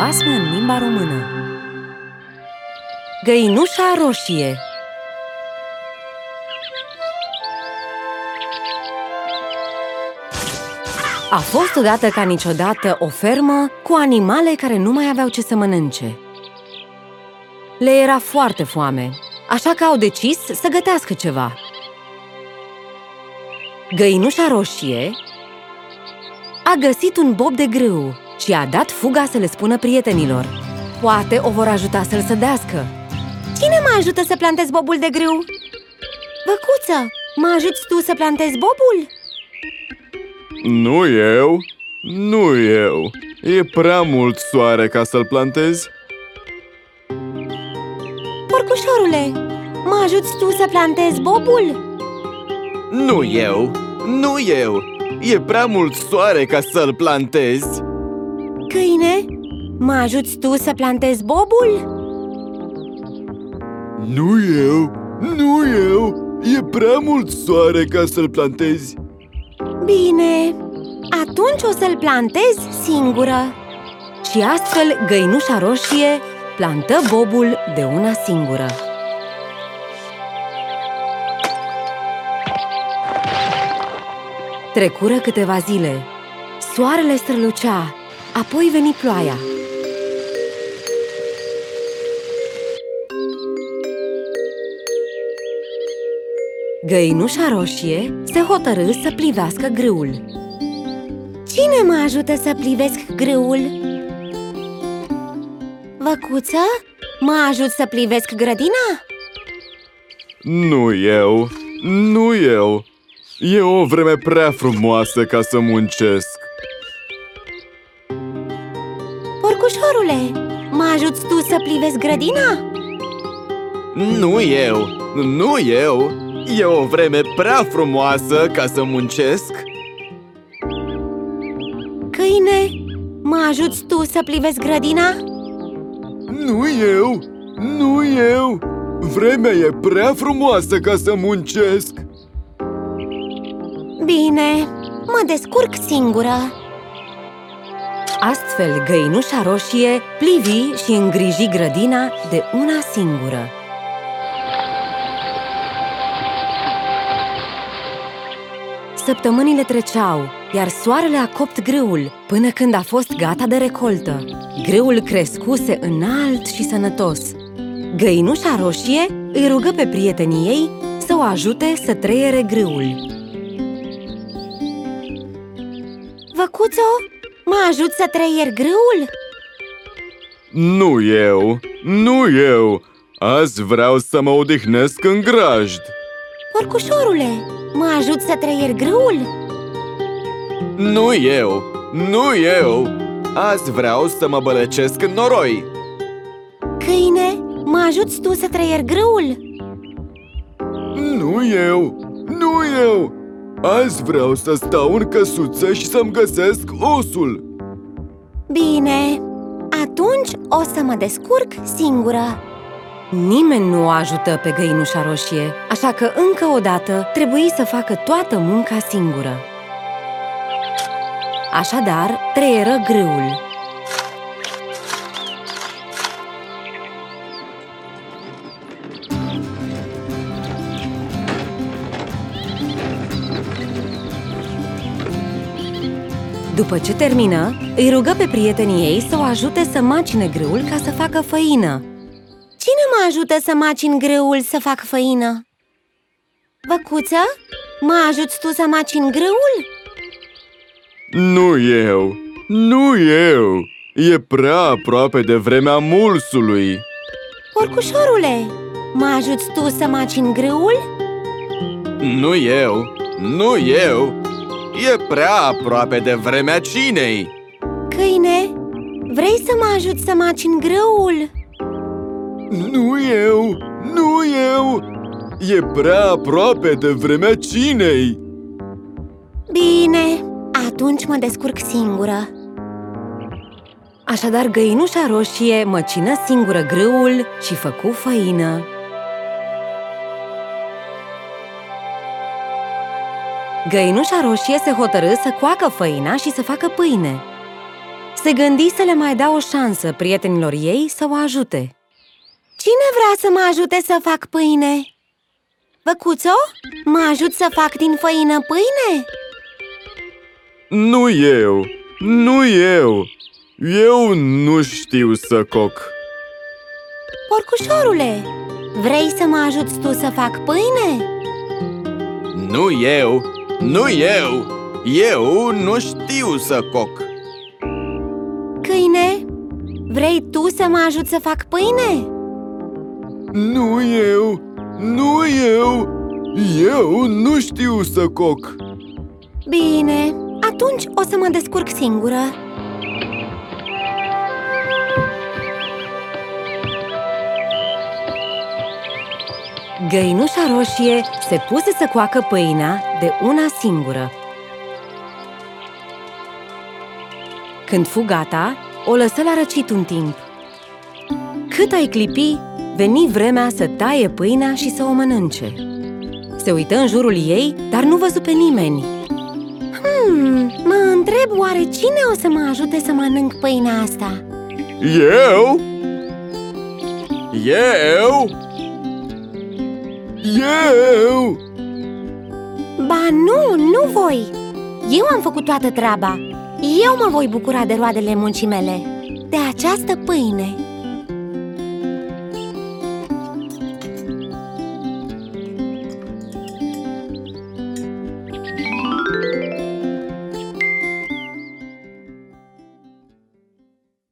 basme în limba română Găinușa roșie A fost odată ca niciodată o fermă cu animale care nu mai aveau ce să mănânce. Le era foarte foame, așa că au decis să gătească ceva. Găinușa roșie a găsit un bob de grâu și a dat fuga să le spună prietenilor. Poate o vor ajuta să-l sădească. Cine mă ajută să plantez bobul de grâu? Văcuță, mă ajuți tu să plantezi bobul? Nu eu, nu eu E prea mult soare ca să-l plantezi Porcușorule, mă ajuți tu să plantezi bobul? Nu eu, nu eu E prea mult soare ca să-l plantezi Câine, mă ajuți tu să plantezi bobul? Nu eu, nu eu. E prea mult soare ca să-l plantezi. Bine, atunci o să-l plantez singură. Și astfel găinușa roșie plantă bobul de una singură. Trecură câteva zile. Soarele strălucea, apoi veni ploaia Găinușa roșie se hotărâ să plivească grâul Cine mă ajută să plivesc grâul? Văcuță, mă ajut să plivesc grădina? Nu eu, nu eu E o vreme prea frumoasă ca să muncesc Porcușorule, mă ajuți tu să plivesc grădina? Nu eu, nu eu. E o vreme prea frumoasă ca să muncesc. Câine, mă ajuți tu să plivesc grădina? Nu eu, nu eu. Vremea e prea frumoasă ca să muncesc. Bine, mă descurc singură Astfel, găinușa roșie plivi și îngriji grădina de una singură Săptămânile treceau, iar soarele a copt grâul până când a fost gata de recoltă. Grâul crescuse înalt și sănătos. Găinușa roșie îi rugă pe prietenii ei să o ajute să treiere grâul. Văcuțo, mă ajut să treier grâul? Nu eu, nu eu Azi vreau să mă odihnesc în grajd Porcușorule, mă ajut să treier grâul? Nu eu, nu eu Azi vreau să mă bălăcesc în noroi Câine, mă ajuți tu să treier grâul? Nu eu, nu eu Azi vreau să stau în căsuță și să-mi găsesc osul Bine, atunci o să mă descurc singură Nimeni nu o ajută pe găinușa roșie, așa că încă o dată trebuie să facă toată munca singură. Așadar, treieră grâul. După ce termină, îi rugă pe prietenii ei să o ajute să macine grâul ca să facă făină. Cine mă ajută să macin grâul să fac făină? Văcuță, mă ajuți tu să macin grâul? Nu eu, nu eu E prea aproape de vremea mulsului Porcușorule, mă ajuți tu să macin grâul? Nu eu, nu eu E prea aproape de vremea cinei Câine, vrei să mă ajuți să macin grâul? Nu eu, nu eu E prea aproape de vremea cinei Bine, atunci mă descurc singură Așadar, găinușa roșie măcină singură grâul și făcu făină. Găinușa roșie se hotărâ să coacă făina și să facă pâine. Se gândi să le mai dea o șansă prietenilor ei să o ajute. Cine vrea să mă ajute să fac pâine? Văcuțo, mă ajut să fac din făină pâine? Nu eu, nu eu. Eu nu știu să coc. Porcușorule, vrei să mă ajuți tu să fac pâine? Nu eu, nu eu. Eu nu știu să coc. Câine, vrei tu să mă ajut să fac pâine? Nu eu, nu eu. Eu nu știu să coc. Bine, atunci o să mă descurc singură Găinușa roșie se puse să coacă pâinea de una singură. Când fu gata, o lăsă la răcit un timp. Cât ai clipi, veni vremea să taie pâinea și să o mănânce. Se uită în jurul ei, dar nu văzu pe nimeni. Hmm, mă întreb oare cine o să mă ajute să mănânc pâinea asta? Eu? Eu? Eu? Ba nu, nu voi! Eu am făcut toată treaba Eu mă voi bucura de roadele muncii mele De această pâine